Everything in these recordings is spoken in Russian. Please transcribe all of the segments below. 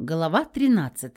Глава 13.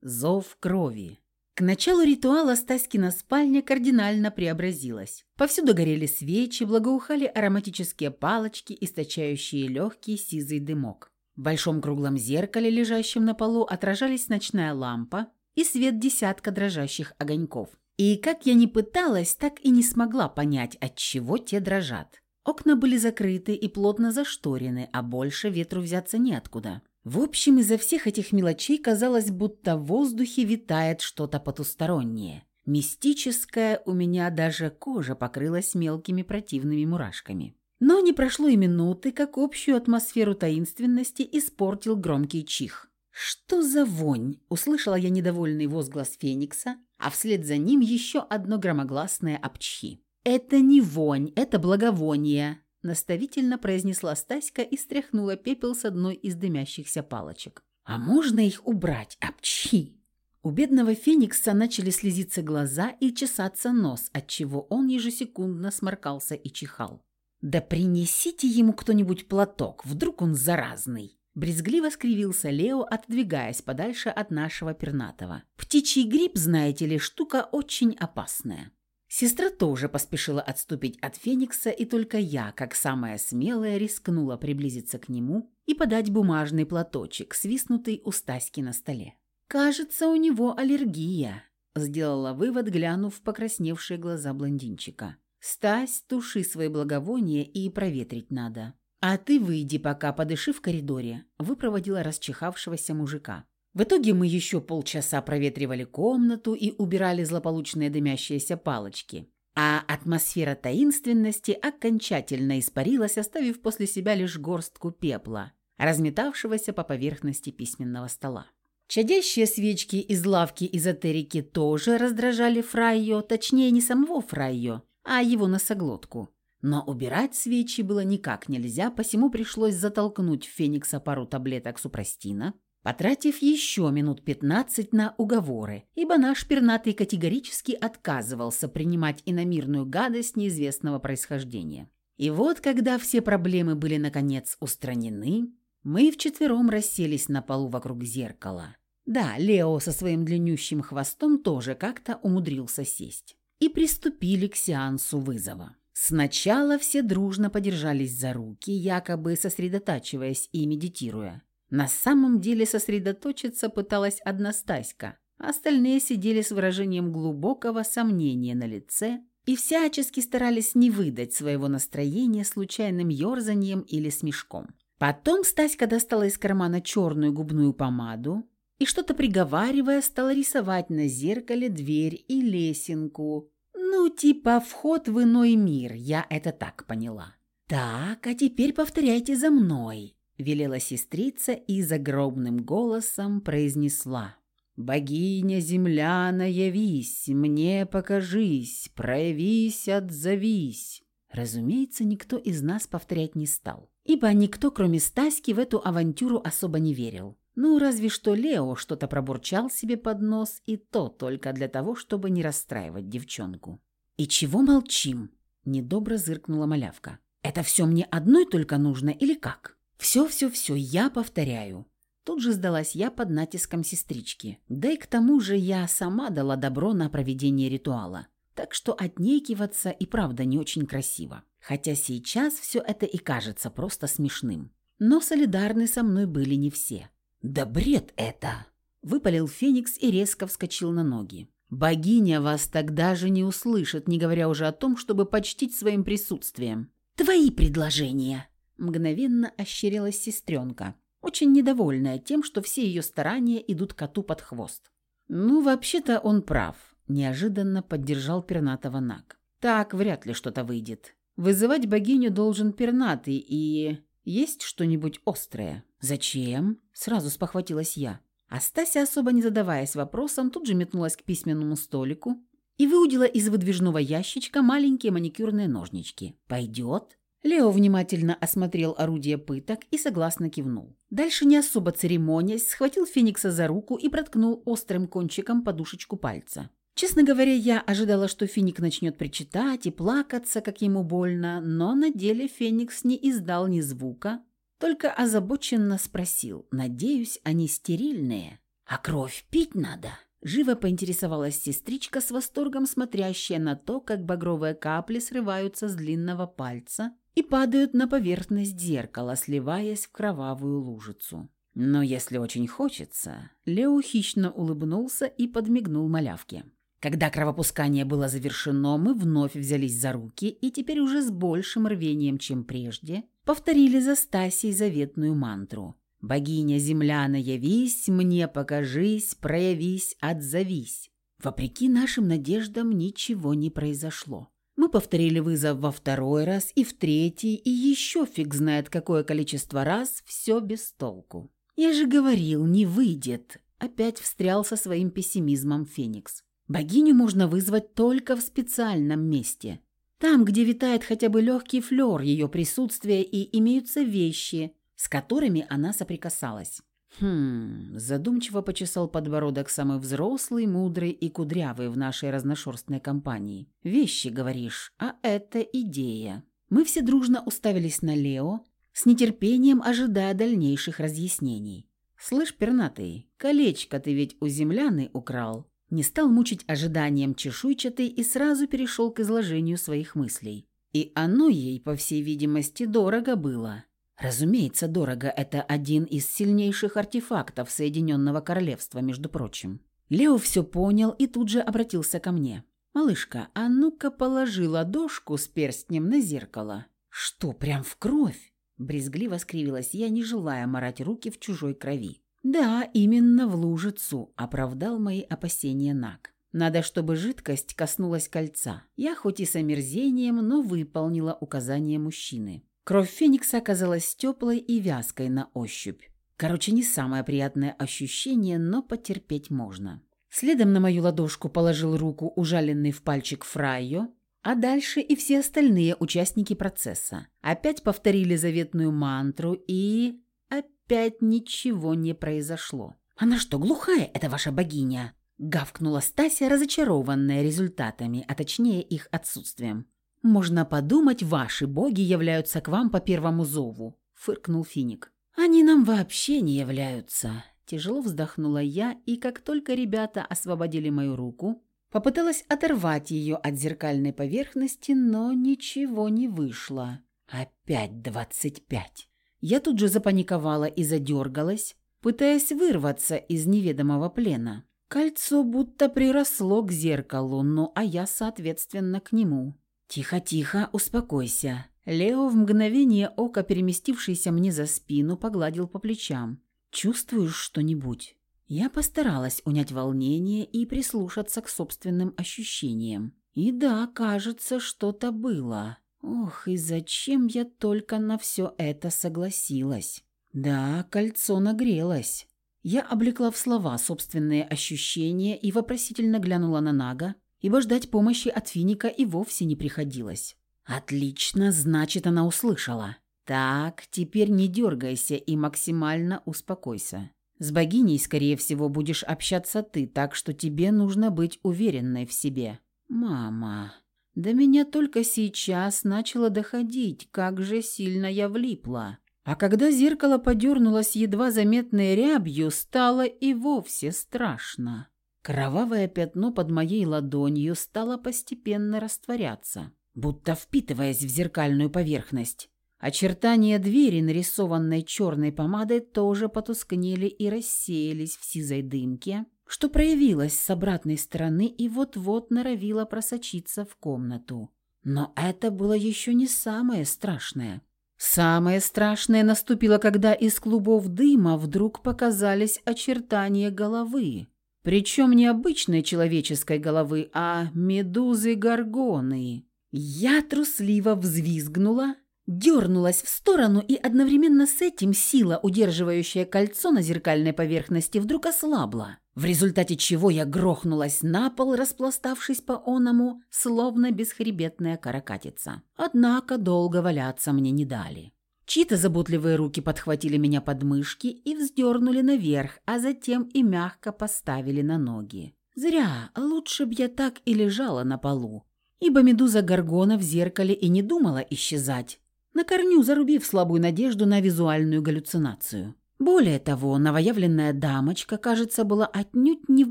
Зов крови. К началу ритуала Стаськина спальня кардинально преобразилась. Повсюду горели свечи, благоухали ароматические палочки, источающие легкий сизый дымок. В большом круглом зеркале, лежащем на полу, отражались ночная лампа и свет десятка дрожащих огоньков. И как я ни пыталась, так и не смогла понять, от чего те дрожат. Окна были закрыты и плотно зашторены, а больше ветру взяться неоткуда. В общем, из-за всех этих мелочей казалось, будто в воздухе витает что-то потустороннее. Мистическое, у меня даже кожа покрылась мелкими противными мурашками. Но не прошло и минуты, как общую атмосферу таинственности испортил громкий чих. «Что за вонь?» – услышала я недовольный возглас Феникса, а вслед за ним еще одно громогласное обчхи. «Это не вонь, это благовоние», наставительно произнесла Стаська и стряхнула пепел с одной из дымящихся палочек. «А можно их убрать? Апчхи!» У бедного Феникса начали слезиться глаза и чесаться нос, отчего он ежесекундно сморкался и чихал. «Да принесите ему кто-нибудь платок, вдруг он заразный!» Брезгливо скривился Лео, отодвигаясь подальше от нашего пернатого. «Птичий грипп, знаете ли, штука очень опасная. Сестра тоже поспешила отступить от Феникса, и только я, как самая смелая, рискнула приблизиться к нему и подать бумажный платочек, свистнутый у Стаськи на столе. «Кажется, у него аллергия», – сделала вывод, глянув в покрасневшие глаза блондинчика. «Стась, туши свои благовония и проветрить надо. А ты выйди пока, подыши в коридоре», – выпроводила расчихавшегося мужика. В итоге мы еще полчаса проветривали комнату и убирали злополучные дымящиеся палочки. А атмосфера таинственности окончательно испарилась, оставив после себя лишь горстку пепла, разметавшегося по поверхности письменного стола. Чадящие свечки из лавки эзотерики тоже раздражали Фрайо, точнее не самого Фрайо, а его носоглотку. Но убирать свечи было никак нельзя, посему пришлось затолкнуть в Феникса пару таблеток супрастина, потратив еще минут 15 на уговоры, ибо наш пернатый категорически отказывался принимать иномирную гадость неизвестного происхождения. И вот, когда все проблемы были наконец устранены, мы вчетвером расселись на полу вокруг зеркала. Да, Лео со своим длиннющим хвостом тоже как-то умудрился сесть. И приступили к сеансу вызова. Сначала все дружно подержались за руки, якобы сосредотачиваясь и медитируя. На самом деле сосредоточиться пыталась одна Стаська. Остальные сидели с выражением глубокого сомнения на лице и всячески старались не выдать своего настроения случайным ерзанием или смешком. Потом Стаська достала из кармана черную губную помаду и, что-то приговаривая, стала рисовать на зеркале дверь и лесенку. Ну, типа вход в иной мир, я это так поняла. «Так, а теперь повторяйте за мной», – велела сестрица и загробным голосом произнесла. «Богиня земляна, явись, мне покажись, проявись, отзовись». Разумеется, никто из нас повторять не стал, ибо никто, кроме Стаськи, в эту авантюру особо не верил. Ну, разве что Лео что-то пробурчал себе под нос, и то только для того, чтобы не расстраивать девчонку. «И чего молчим?» – недобро зыркнула малявка. «Это все мне одной только нужно или как?» «Все-все-все, я повторяю». Тут же сдалась я под натиском сестрички. Да и к тому же я сама дала добро на проведение ритуала. Так что отнекиваться и правда не очень красиво. Хотя сейчас все это и кажется просто смешным. Но солидарны со мной были не все. «Да бред это!» Выпалил Феникс и резко вскочил на ноги. «Богиня вас тогда же не услышит, не говоря уже о том, чтобы почтить своим присутствием». «Твои предложения!» Мгновенно ощерилась сестренка, очень недовольная тем, что все ее старания идут коту под хвост. «Ну, вообще-то он прав», – неожиданно поддержал пернатого Наг. «Так вряд ли что-то выйдет. Вызывать богиню должен пернатый и... Есть что-нибудь острое?» «Зачем?» – сразу спохватилась я. Астася, особо не задаваясь вопросом, тут же метнулась к письменному столику и выудила из выдвижного ящичка маленькие маникюрные ножнички. «Пойдет?» Лео внимательно осмотрел орудие пыток и согласно кивнул. Дальше не особо церемонясь, схватил Феникса за руку и проткнул острым кончиком подушечку пальца. Честно говоря, я ожидала, что Феник начнет причитать и плакаться, как ему больно, но на деле Феникс не издал ни звука, только озабоченно спросил, надеюсь, они стерильные. «А кровь пить надо?» Живо поинтересовалась сестричка с восторгом, смотрящая на то, как багровые капли срываются с длинного пальца и падают на поверхность зеркала, сливаясь в кровавую лужицу. Но если очень хочется, Лео хищно улыбнулся и подмигнул малявке. Когда кровопускание было завершено, мы вновь взялись за руки и теперь уже с большим рвением, чем прежде, повторили за Стасией заветную мантру. «Богиня земляна, явись, мне покажись, проявись, отзовись». Вопреки нашим надеждам ничего не произошло. Мы повторили вызов во второй раз и в третий, и еще фиг знает какое количество раз, все без толку. «Я же говорил, не выйдет», — опять встрял со своим пессимизмом Феникс. «Богиню можно вызвать только в специальном месте. Там, где витает хотя бы легкий флер ее присутствия и имеются вещи, с которыми она соприкасалась». «Хм...» – задумчиво почесал подбородок самый взрослый, мудрый и кудрявый в нашей разношерстной компании. «Вещи, говоришь, а это идея». Мы все дружно уставились на Лео, с нетерпением ожидая дальнейших разъяснений. «Слышь, пернатый, колечко ты ведь у земляны украл». Не стал мучить ожиданием чешуйчатый и сразу перешел к изложению своих мыслей. И оно ей, по всей видимости, дорого было. Разумеется, дорого – это один из сильнейших артефактов Соединенного Королевства, между прочим. Лео все понял и тут же обратился ко мне. «Малышка, а ну-ка положи ладошку с перстнем на зеркало». «Что, прям в кровь?» Брезгливо скривилась я, не желая морать руки в чужой крови. «Да, именно в лужицу», – оправдал мои опасения Нак. «Надо, чтобы жидкость коснулась кольца. Я хоть и с омерзением, но выполнила указание мужчины. Кровь Феникса оказалась теплой и вязкой на ощупь. Короче, не самое приятное ощущение, но потерпеть можно». Следом на мою ладошку положил руку ужаленный в пальчик Фрайо, а дальше и все остальные участники процесса. Опять повторили заветную мантру и... Опять ничего не произошло. «Она что, глухая, эта ваша богиня?» Гавкнула Стася, разочарованная результатами, а точнее их отсутствием. «Можно подумать, ваши боги являются к вам по первому зову», — фыркнул Финик. «Они нам вообще не являются», — тяжело вздохнула я, и как только ребята освободили мою руку, Попыталась оторвать ее от зеркальной поверхности, но ничего не вышло. Опять двадцать пять. Я тут же запаниковала и задергалась, пытаясь вырваться из неведомого плена. Кольцо будто приросло к зеркалу, ну а я, соответственно, к нему. «Тихо-тихо, успокойся». Лео в мгновение ока, переместившийся мне за спину, погладил по плечам. «Чувствуешь что-нибудь?» Я постаралась унять волнение и прислушаться к собственным ощущениям. И да, кажется, что-то было. Ох, и зачем я только на все это согласилась? Да, кольцо нагрелось. Я облекла в слова собственные ощущения и вопросительно глянула на Нага, ибо ждать помощи от Финика и вовсе не приходилось. «Отлично, значит, она услышала. Так, теперь не дергайся и максимально успокойся. С богиней, скорее всего, будешь общаться ты, так что тебе нужно быть уверенной в себе. Мама, до меня только сейчас начало доходить, как же сильно я влипла. А когда зеркало подернулось едва заметной рябью, стало и вовсе страшно. Кровавое пятно под моей ладонью стало постепенно растворяться, будто впитываясь в зеркальную поверхность. Очертания двери, нарисованной черной помадой, тоже потускнели и рассеялись в сизой дымке, что проявилось с обратной стороны и вот-вот норовило просочиться в комнату. Но это было еще не самое страшное. Самое страшное наступило, когда из клубов дыма вдруг показались очертания головы. Причем не обычной человеческой головы, а медузы-горгоны. Я трусливо взвизгнула дернулась в сторону, и одновременно с этим сила, удерживающая кольцо на зеркальной поверхности, вдруг ослабла, в результате чего я грохнулась на пол, распластавшись по оному, словно бесхребетная каракатица. Однако долго валяться мне не дали. Чьи-то заботливые руки подхватили меня под мышки и вздернули наверх, а затем и мягко поставили на ноги. Зря, лучше б я так и лежала на полу, ибо медуза Гаргона в зеркале и не думала исчезать, на корню зарубив слабую надежду на визуальную галлюцинацию. Более того, новоявленная дамочка, кажется, была отнюдь не в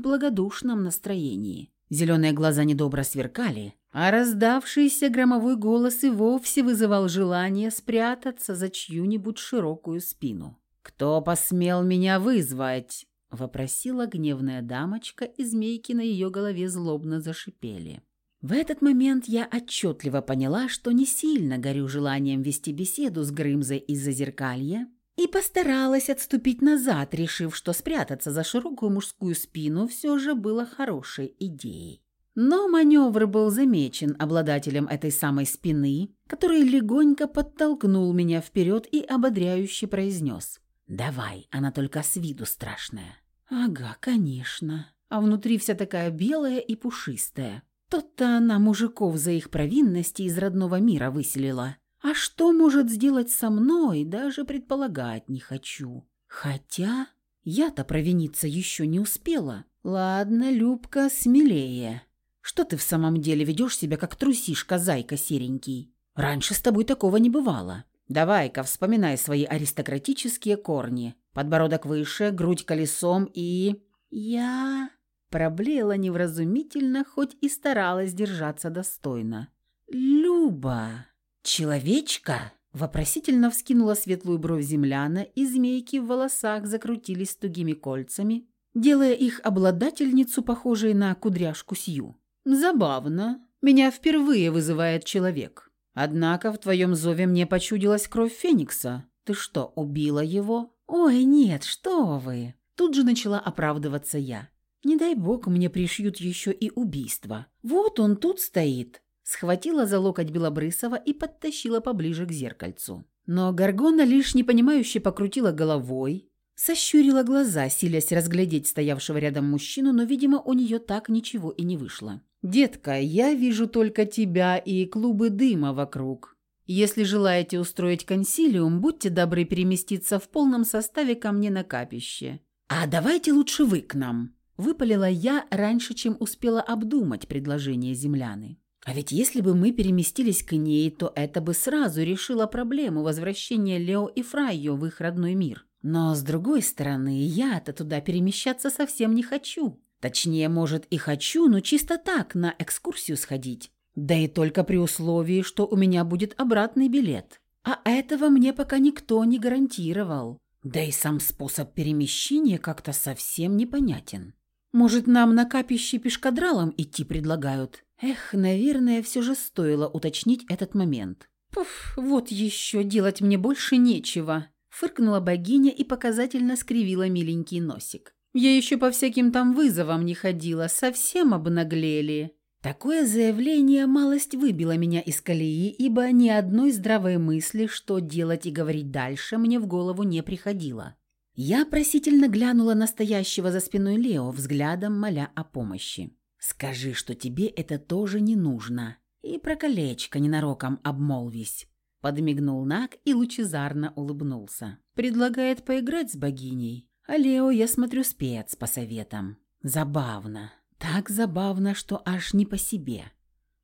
благодушном настроении. Зеленые глаза недобро сверкали, а раздавшийся громовой голос и вовсе вызывал желание спрятаться за чью-нибудь широкую спину. «Кто посмел меня вызвать?» – вопросила гневная дамочка, и змейки на ее голове злобно зашипели. В этот момент я отчетливо поняла, что не сильно горю желанием вести беседу с Грымзой из-за зеркалья, и постаралась отступить назад, решив, что спрятаться за широкую мужскую спину все же было хорошей идеей. Но маневр был замечен обладателем этой самой спины, который легонько подтолкнул меня вперед и ободряюще произнес «Давай, она только с виду страшная». «Ага, конечно. А внутри вся такая белая и пушистая. Тот-то она мужиков за их провинности из родного мира выселила. А что может сделать со мной, даже предполагать не хочу. Хотя я-то провиниться еще не успела. Ладно, Любка, смелее. Что ты в самом деле ведешь себя, как трусишка, зайка серенький? Раньше с тобой такого не бывало. Давай-ка вспоминай свои аристократические корни. Подбородок выше, грудь колесом и... Я... Проблеяла невразумительно, хоть и старалась держаться достойно. «Люба!» «Человечка?» – вопросительно вскинула светлую бровь земляна, и змейки в волосах закрутились тугими кольцами, делая их обладательницу похожей на кудряшку Сью. «Забавно. Меня впервые вызывает человек. Однако в твоем зове мне почудилась кровь Феникса. Ты что, убила его?» «Ой, нет, что вы!» Тут же начала оправдываться я. «Не дай бог мне пришьют еще и убийство. Вот он тут стоит, схватила за локоть Белобрысова и подтащила поближе к зеркальцу. Но Гаргона лишь непонимающе покрутила головой, сощурила глаза, силясь разглядеть стоявшего рядом мужчину, но, видимо, у нее так ничего и не вышло. «Детка, я вижу только тебя и клубы дыма вокруг. Если желаете устроить консилиум, будьте добры переместиться в полном составе ко мне на капище. А давайте лучше вы к нам», – выпалила я раньше, чем успела обдумать предложение земляны. А ведь если бы мы переместились к ней, то это бы сразу решило проблему возвращения Лео и Фрайо в их родной мир. Но, с другой стороны, я-то туда перемещаться совсем не хочу. Точнее, может, и хочу, но чисто так, на экскурсию сходить. Да и только при условии, что у меня будет обратный билет. А этого мне пока никто не гарантировал. Да и сам способ перемещения как-то совсем непонятен. Может, нам на капище пешкадралом идти предлагают? Эх, наверное, все же стоило уточнить этот момент. «Пуф, вот еще делать мне больше нечего», – фыркнула богиня и показательно скривила миленький носик. «Я еще по всяким там вызовам не ходила, совсем обнаглели». Такое заявление малость выбило меня из колеи, ибо ни одной здравой мысли, что делать и говорить дальше, мне в голову не приходило. Я просительно глянула на стоящего за спиной Лео, взглядом моля о помощи. Скажи, что тебе это тоже не нужно. И про колечко ненароком обмолвись». Подмигнул Нак и лучезарно улыбнулся. «Предлагает поиграть с богиней. А Лео, я смотрю, спец по советам. Забавно. Так забавно, что аж не по себе.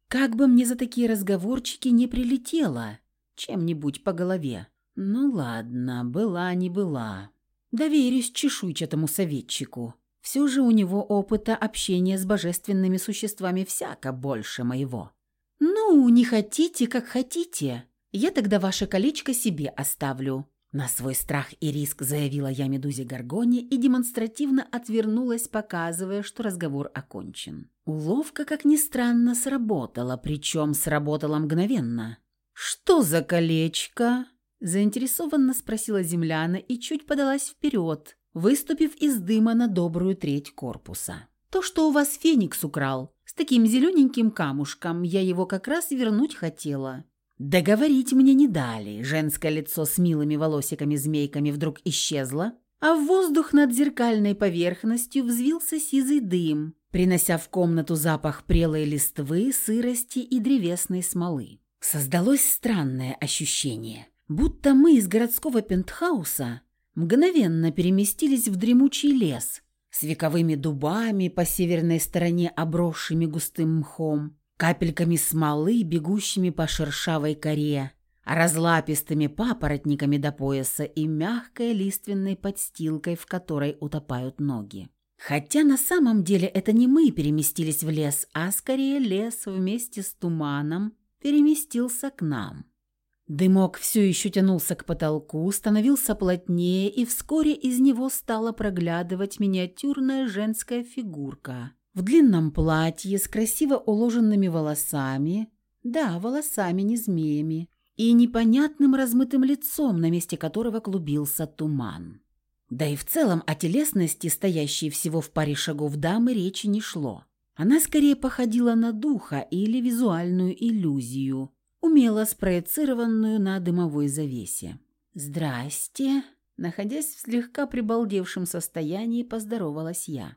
Как бы мне за такие разговорчики не прилетело чем-нибудь по голове. Ну ладно, была не была. Доверюсь чешуйчатому советчику. Все же у него опыта общения с божественными существами всяко больше моего. «Ну, не хотите, как хотите. Я тогда ваше колечко себе оставлю». На свой страх и риск заявила я Медузе Гаргоне и демонстративно отвернулась, показывая, что разговор окончен. Уловка, как ни странно, сработала, причем сработала мгновенно. «Что за колечко?» – заинтересованно спросила земляна и чуть подалась вперед, выступив из дыма на добрую треть корпуса. «То, что у вас Феникс украл, с таким зелененьким камушком, я его как раз вернуть хотела». Договорить мне не дали, женское лицо с милыми волосиками-змейками вдруг исчезло, а в воздух над зеркальной поверхностью взвился сизый дым, принося в комнату запах прелой листвы, сырости и древесной смолы. Создалось странное ощущение, будто мы из городского пентхауса мгновенно переместились в дремучий лес с вековыми дубами по северной стороне, обросшими густым мхом, капельками смолы, бегущими по шершавой коре, разлапистыми папоротниками до пояса и мягкой лиственной подстилкой, в которой утопают ноги. Хотя на самом деле это не мы переместились в лес, а скорее лес вместе с туманом переместился к нам. Дымок все еще тянулся к потолку, становился плотнее, и вскоре из него стала проглядывать миниатюрная женская фигурка в длинном платье с красиво уложенными волосами, да, волосами, не змеями, и непонятным размытым лицом, на месте которого клубился туман. Да и в целом о телесности, стоящей всего в паре шагов дамы, речи не шло. Она скорее походила на духа или визуальную иллюзию, умело спроецированную на дымовой завесе. «Здрасте!» Находясь в слегка прибалдевшем состоянии, поздоровалась я.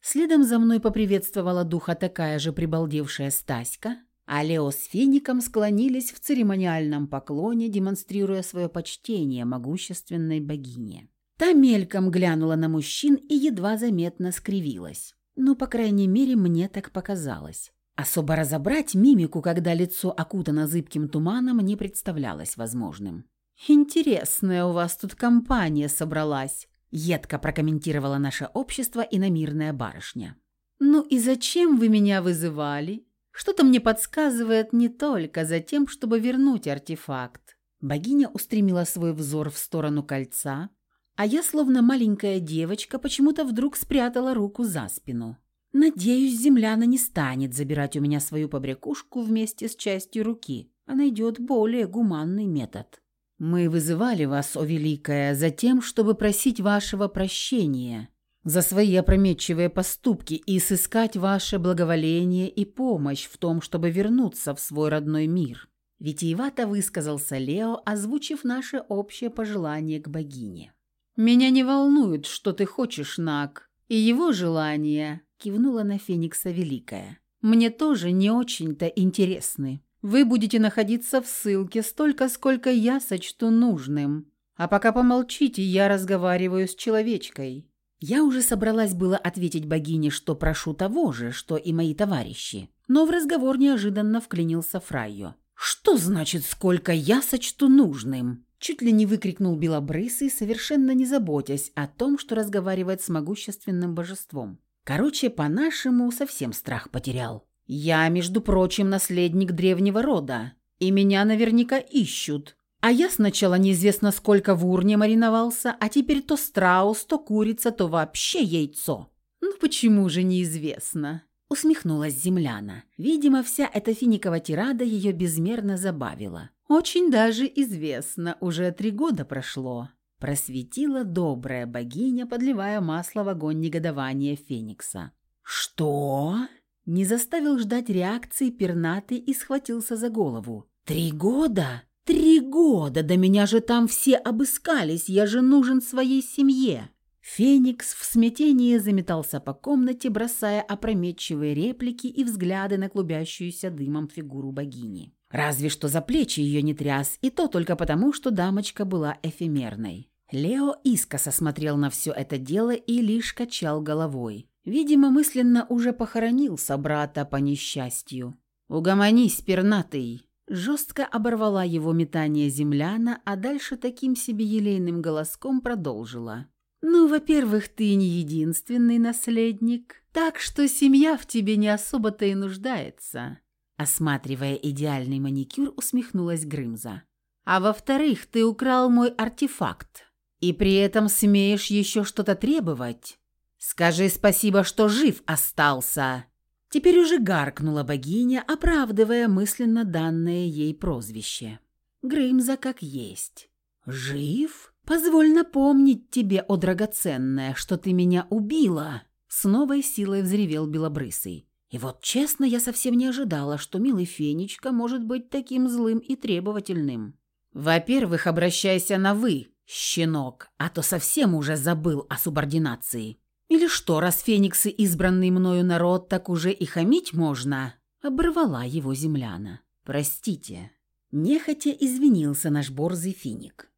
Следом за мной поприветствовала духа такая же прибалдевшая Стаська, а Лео с Фиником склонились в церемониальном поклоне, демонстрируя свое почтение могущественной богине. Та мельком глянула на мужчин и едва заметно скривилась. Ну, по крайней мере, мне так показалось. Особо разобрать мимику, когда лицо окутано зыбким туманом, не представлялось возможным. «Интересная у вас тут компания собралась», — едко прокомментировала наше общество иномирная барышня. «Ну и зачем вы меня вызывали? Что-то мне подсказывает не только за тем, чтобы вернуть артефакт». Богиня устремила свой взор в сторону кольца, а я, словно маленькая девочка, почему-то вдруг спрятала руку за спину. Надеюсь, земляна не станет забирать у меня свою побрякушку вместе с частью руки, а найдет более гуманный метод. Мы вызывали вас, о Великая, за тем, чтобы просить вашего прощения за свои опрометчивые поступки и сыскать ваше благоволение и помощь в том, чтобы вернуться в свой родной мир. Витиевато высказался Лео, озвучив наше общее пожелание к богине. «Меня не волнует, что ты хочешь, Нак, и его желания», — кивнула на Феникса Великая. «Мне тоже не очень-то интересны. Вы будете находиться в ссылке столько, сколько я сочту нужным. А пока помолчите, я разговариваю с человечкой». Я уже собралась было ответить богине, что прошу того же, что и мои товарищи. Но в разговор неожиданно вклинился Фрайо. «Что значит, сколько я сочту нужным?» Чуть ли не выкрикнул Белобрысый, совершенно не заботясь о том, что разговаривает с могущественным божеством. Короче, по-нашему, совсем страх потерял. «Я, между прочим, наследник древнего рода, и меня наверняка ищут. А я сначала неизвестно сколько в урне мариновался, а теперь то страус, то курица, то вообще яйцо. Ну почему же неизвестно?» Усмехнулась земляна. Видимо, вся эта финикова тирада ее безмерно забавила. «Очень даже известно, уже три года прошло», – просветила добрая богиня, подливая масло в огонь негодования Феникса. «Что?» – не заставил ждать реакции пернатый и схватился за голову. «Три года? Три года! Да меня же там все обыскались, я же нужен своей семье!» Феникс в смятении заметался по комнате, бросая опрометчивые реплики и взгляды на клубящуюся дымом фигуру богини. Разве что за плечи ее не тряс, и то только потому, что дамочка была эфемерной. Лео искоса смотрел на все это дело и лишь качал головой. Видимо, мысленно уже похоронил собрата по несчастью. «Угомонись, пернатый!» Жестко оборвала его метание земляна, а дальше таким себе елейным голоском продолжила. «Ну, во-первых, ты не единственный наследник, так что семья в тебе не особо-то и нуждается. Осматривая идеальный маникюр, усмехнулась Грымза. «А во-вторых, ты украл мой артефакт. И при этом смеешь еще что-то требовать? Скажи спасибо, что жив остался!» Теперь уже гаркнула богиня, оправдывая мысленно данное ей прозвище. Грымза как есть. «Жив? Позволь напомнить тебе, о драгоценная, что ты меня убила!» С новой силой взревел Белобрысый. И вот честно, я совсем не ожидала, что милый Фенечка может быть таким злым и требовательным. Во-первых, обращайся на «вы», щенок, а то совсем уже забыл о субординации. Или что, раз фениксы избранный мною народ, так уже и хамить можно? Оборвала его земляна. Простите. Нехотя извинился наш борзый финик.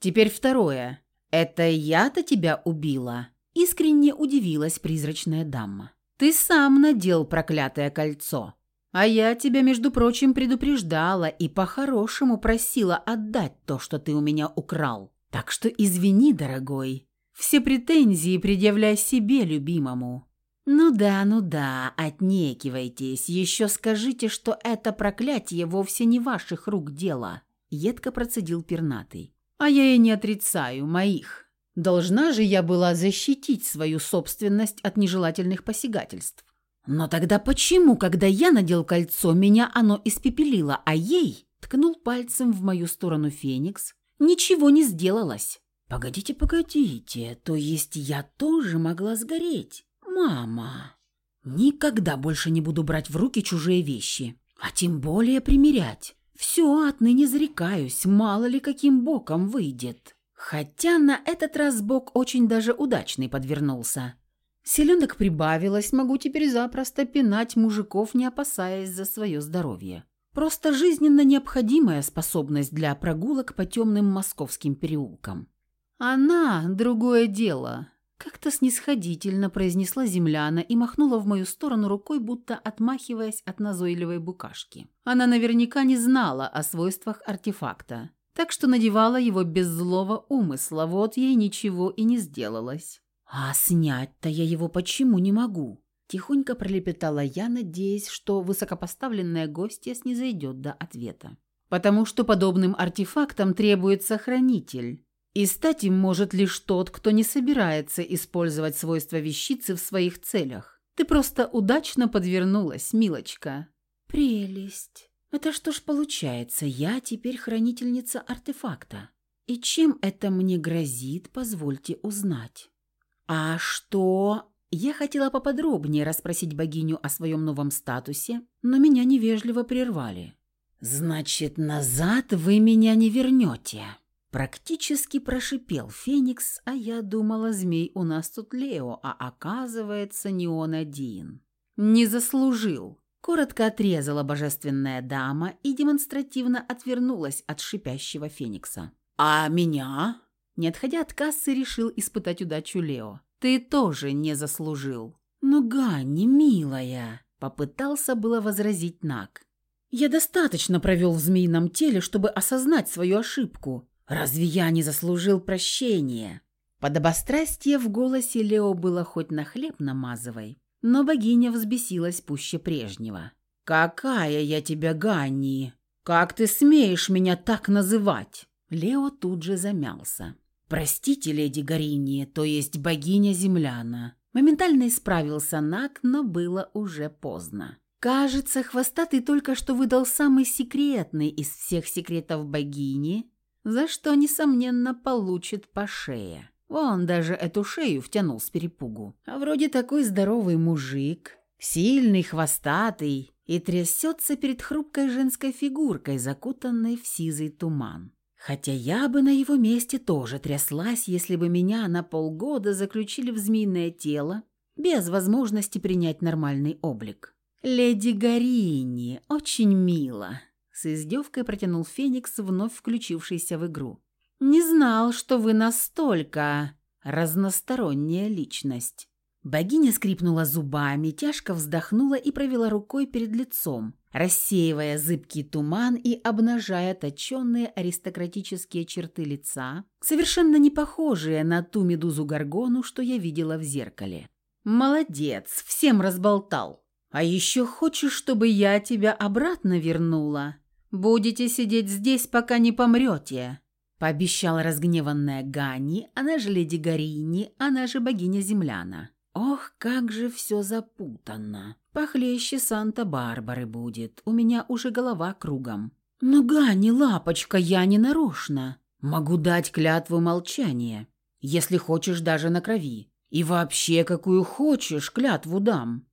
Теперь второе. Это я-то тебя убила? Искренне удивилась призрачная дама. Ты сам надел проклятое кольцо. А я тебя, между прочим, предупреждала и по-хорошему просила отдать то, что ты у меня украл. Так что извини, дорогой. Все претензии предъявляй себе, любимому. Ну да, ну да, отнекивайтесь. Еще скажите, что это проклятие вовсе не ваших рук дело. Едко процедил пернатый. А я и не отрицаю моих. Должна же я была защитить свою собственность от нежелательных посягательств. Но тогда почему, когда я надел кольцо, меня оно испепелило, а ей, ткнул пальцем в мою сторону Феникс, ничего не сделалось? Погодите, погодите, то есть я тоже могла сгореть? Мама, никогда больше не буду брать в руки чужие вещи, а тем более примерять. Все, отныне зарекаюсь, мало ли каким боком выйдет. Хотя на этот раз бок очень даже удачный подвернулся. Селенок прибавилось, могу теперь запросто пинать мужиков, не опасаясь за свое здоровье. Просто жизненно необходимая способность для прогулок по темным московским переулкам. Она – другое дело. Как-то снисходительно произнесла земляна и махнула в мою сторону рукой, будто отмахиваясь от назойливой букашки. Она наверняка не знала о свойствах артефакта, так что надевала его без злого умысла, вот ей ничего и не сделалось. «А снять-то я его почему не могу?» Тихонько пролепетала я, надеясь, что высокопоставленная гостья снизойдет до ответа. «Потому что подобным артефактам требуется хранитель, и стать им может лишь тот, кто не собирается использовать свойства вещицы в своих целях. Ты просто удачно подвернулась, милочка». «Прелесть! Это что ж получается, я теперь хранительница артефакта? И чем это мне грозит, позвольте узнать?» «А что?» Я хотела поподробнее расспросить богиню о своем новом статусе, но меня невежливо прервали. «Значит, назад вы меня не вернете?» Практически прошипел Феникс, а я думала, змей у нас тут Лео, а оказывается, не он один. «Не заслужил!» Коротко отрезала божественная дама и демонстративно отвернулась от шипящего Феникса. «А меня?» Не отходя от кассы, решил испытать удачу Лео. «Ты тоже не заслужил». «Ну, Ганни, милая!» Попытался было возразить Нак. «Я достаточно провел в змеином теле, чтобы осознать свою ошибку. Разве я не заслужил прощения?» Подобострастие в голосе Лео было хоть на хлеб намазывай, но богиня взбесилась пуще прежнего. «Какая я тебя, Ганни! Как ты смеешь меня так называть?» Лео тут же замялся. «Простите, леди Горини, то есть богиня земляна». Моментально исправился Нак, но было уже поздно. «Кажется, хвостатый только что выдал самый секретный из всех секретов богини, за что, несомненно, получит по шее. Вон даже эту шею втянул с перепугу. А вроде такой здоровый мужик, сильный, хвостатый, и трясется перед хрупкой женской фигуркой, закутанной в сизый туман. Хотя я бы на его месте тоже тряслась, если бы меня на полгода заключили в змеиное тело без возможности принять нормальный облик. «Леди Гарини, очень мило», — с издевкой протянул Феникс, вновь включившийся в игру. «Не знал, что вы настолько разносторонняя личность». Богиня скрипнула зубами, тяжко вздохнула и провела рукой перед лицом, рассеивая зыбкий туман и обнажая точенные аристократические черты лица, совершенно не похожие на ту медузу-горгону, что я видела в зеркале. «Молодец, всем разболтал. А еще хочешь, чтобы я тебя обратно вернула? Будете сидеть здесь, пока не помрете», — пообещала разгневанная Гани, она же леди Гарини, она же богиня Земляна. «Ох, как же все запутанно!» Похлеще Санта-Барбары будет, у меня уже голова кругом. Ну, Гани, лапочка, я не нарочно. Могу дать клятву молчания, если хочешь даже на крови. И вообще, какую хочешь, клятву дам.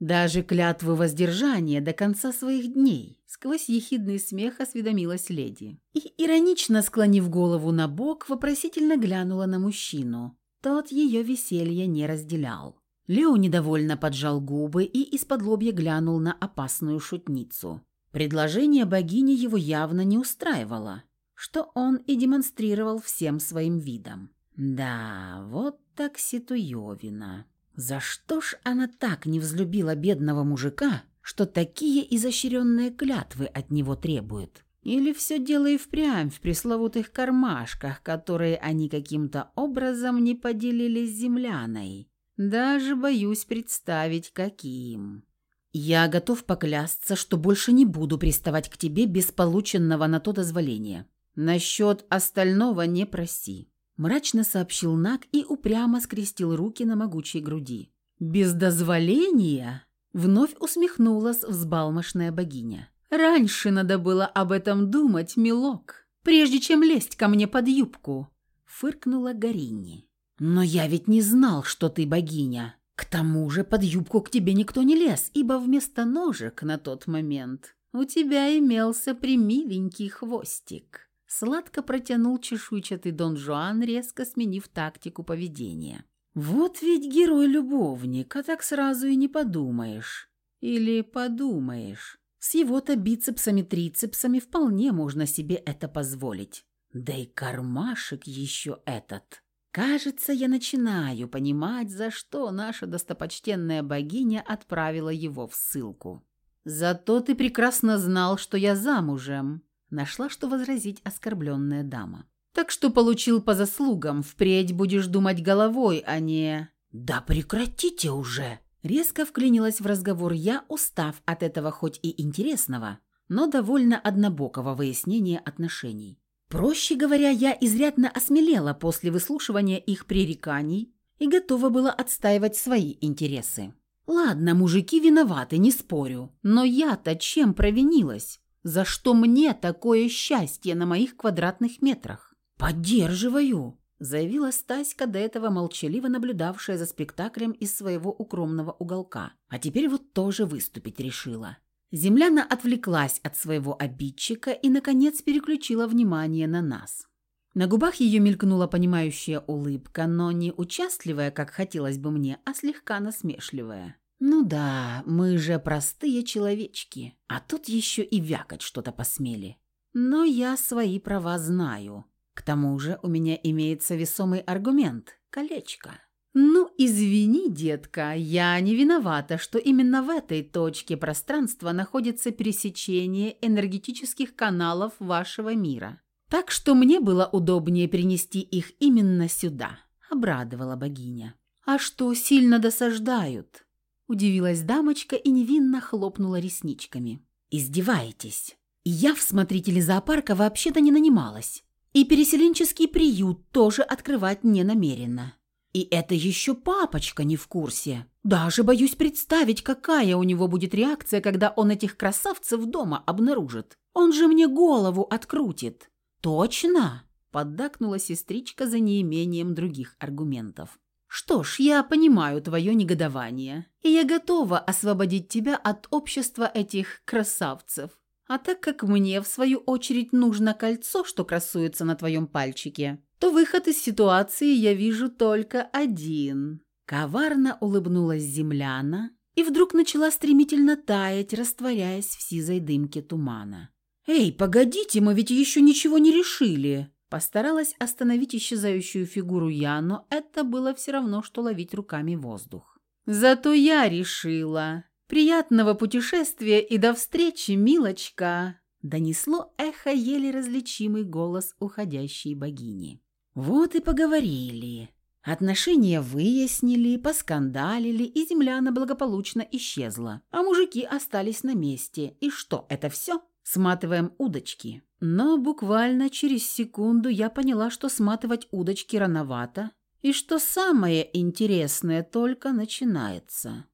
Даже клятву воздержания до конца своих дней. Сквозь ехидный смех осведомилась леди. И, иронично склонив голову на бок, вопросительно глянула на мужчину. Тот ее веселье не разделял. Лео недовольно поджал губы и из-под лобья глянул на опасную шутницу. Предложение богини его явно не устраивало, что он и демонстрировал всем своим видом. Да, вот так ситуевина. За что ж она так не взлюбила бедного мужика, что такие изощренные клятвы от него требуют. Или все дело и впрямь в пресловутых кармашках, которые они каким-то образом не поделили с земляной. Даже боюсь представить, каким. Я готов поклясться, что больше не буду приставать к тебе без полученного на то дозволения. Насчет остального не проси. Мрачно сообщил Нак и упрямо скрестил руки на могучей груди. «Без дозволения?» Вновь усмехнулась взбалмошная богиня. «Раньше надо было об этом думать, милок, прежде чем лезть ко мне под юбку», — фыркнула Гарини. «Но я ведь не знал, что ты богиня. К тому же под юбку к тебе никто не лез, ибо вместо ножек на тот момент у тебя имелся примиленький хвостик». Сладко протянул чешуйчатый Дон Жуан, резко сменив тактику поведения. «Вот ведь герой-любовник, а так сразу и не подумаешь. Или подумаешь. С его-то бицепсами-трицепсами вполне можно себе это позволить. Да и кармашек еще этот. Кажется, я начинаю понимать, за что наша достопочтенная богиня отправила его в ссылку. Зато ты прекрасно знал, что я замужем. Нашла, что возразить оскорбленная дама. Так что получил по заслугам, впредь будешь думать головой, а не... «Да прекратите уже!» Резко вклинилась в разговор я, устав от этого хоть и интересного, но довольно однобокого выяснения отношений. Проще говоря, я изрядно осмелела после выслушивания их пререканий и готова была отстаивать свои интересы. Ладно, мужики виноваты, не спорю, но я-то чем провинилась? За что мне такое счастье на моих квадратных метрах? Поддерживаю, заявила Стаська, до этого молчаливо наблюдавшая за спектаклем из своего укромного уголка. А теперь вот тоже выступить решила. Земляна отвлеклась от своего обидчика и, наконец, переключила внимание на нас. На губах ее мелькнула понимающая улыбка, но не участливая, как хотелось бы мне, а слегка насмешливая. «Ну да, мы же простые человечки, а тут еще и вякать что-то посмели. Но я свои права знаю. К тому же у меня имеется весомый аргумент – колечко». «Ну, извини, детка, я не виновата, что именно в этой точке пространства находится пересечение энергетических каналов вашего мира. Так что мне было удобнее принести их именно сюда», – обрадовала богиня. «А что, сильно досаждают?» – удивилась дамочка и невинно хлопнула ресничками. «Издеваетесь? Я в смотрителе зоопарка вообще-то не нанималась. И переселенческий приют тоже открывать не намерена». И это еще папочка не в курсе. Даже боюсь представить, какая у него будет реакция, когда он этих красавцев дома обнаружит. Он же мне голову открутит. Точно? Поддакнула сестричка за неимением других аргументов. Что ж, я понимаю твое негодование, и я готова освободить тебя от общества этих красавцев. А так как мне, в свою очередь, нужно кольцо, что красуется на твоем пальчике, то выход из ситуации я вижу только один. Коварно улыбнулась земляна и вдруг начала стремительно таять, растворяясь в сизой дымке тумана. «Эй, погодите, мы ведь еще ничего не решили!» Постаралась остановить исчезающую фигуру я, но это было все равно, что ловить руками воздух. «Зато я решила! Приятного путешествия и до встречи, милочка!» Донесло эхо еле различимый голос уходящей богини. Вот и поговорили. Отношения выяснили, поскандалили, и земляна благополучно исчезла. А мужики остались на месте. И что, это все? Сматываем удочки. Но буквально через секунду я поняла, что сматывать удочки рановато, и что самое интересное только начинается.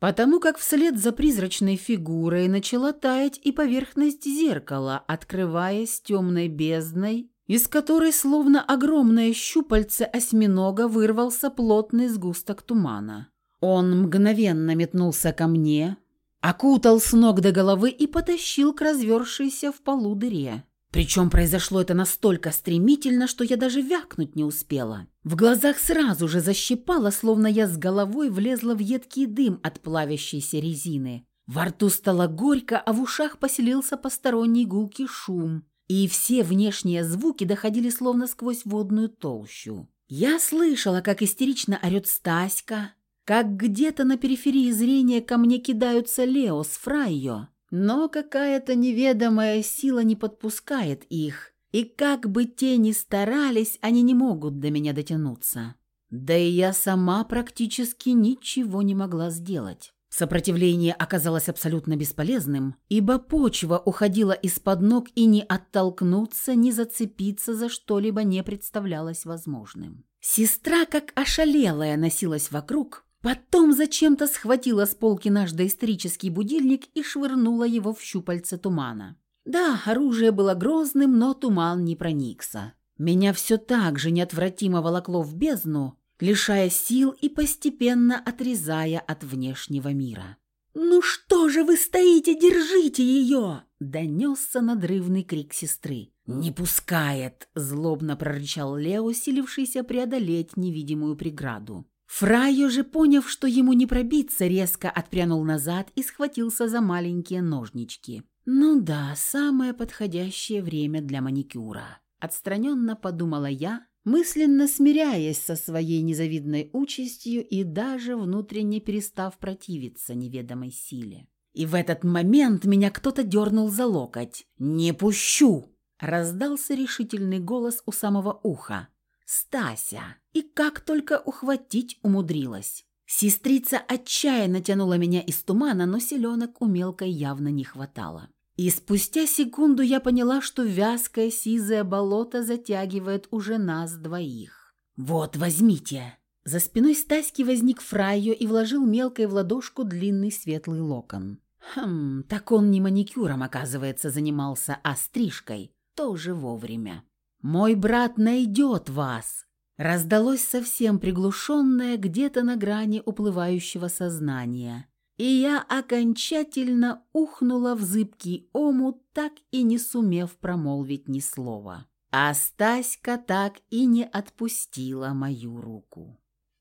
Потому как вслед за призрачной фигурой начала таять и поверхность зеркала, открываясь темной бездной из которой словно огромное щупальце осьминога вырвался плотный сгусток тумана. Он мгновенно метнулся ко мне, окутал с ног до головы и потащил к развершейся в полу дыре. Причем произошло это настолько стремительно, что я даже вякнуть не успела. В глазах сразу же защипало, словно я с головой влезла в едкий дым от плавящейся резины. Во рту стало горько, а в ушах поселился посторонний гулкий шум, и все внешние звуки доходили словно сквозь водную толщу. Я слышала, как истерично орет Стаська, как где-то на периферии зрения ко мне кидаются Лео с Фрайо, но какая-то неведомая сила не подпускает их, и как бы те ни старались, они не могут до меня дотянуться. Да и я сама практически ничего не могла сделать. Сопротивление оказалось абсолютно бесполезным, ибо почва уходила из-под ног и ни оттолкнуться, ни зацепиться за что-либо не представлялось возможным. Сестра, как ошалелая, носилась вокруг, потом зачем-то схватила с полки наш доисторический будильник и швырнула его в щупальце тумана. Да, оружие было грозным, но туман не проникся. Меня все так же неотвратимо волокло в бездну, лишая сил и постепенно отрезая от внешнего мира. «Ну что же вы стоите, держите ее!» – донесся надрывный крик сестры. «Не пускает!» – злобно прорычал Лео, силившийся преодолеть невидимую преграду. Фрайо же, поняв, что ему не пробиться, резко отпрянул назад и схватился за маленькие ножнички. «Ну да, самое подходящее время для маникюра», – отстраненно подумала я, мысленно смиряясь со своей незавидной участью и даже внутренне перестав противиться неведомой силе. И в этот момент меня кто-то дернул за локоть. «Не пущу!» – раздался решительный голос у самого уха. «Стася!» И как только ухватить умудрилась. Сестрица отчаянно тянула меня из тумана, но селенок у мелкой явно не хватало. И спустя секунду я поняла, что вязкое сизое болото затягивает уже нас двоих. «Вот, возьмите!» За спиной Стаськи возник Фрайо и вложил мелкой в ладошку длинный светлый локон. Хм, так он не маникюром, оказывается, занимался, а стрижкой. Тоже вовремя. «Мой брат найдет вас!» Раздалось совсем приглушенное где-то на грани уплывающего сознания и я окончательно ухнула в зыбкий омут, так и не сумев промолвить ни слова. А Стаська так и не отпустила мою руку.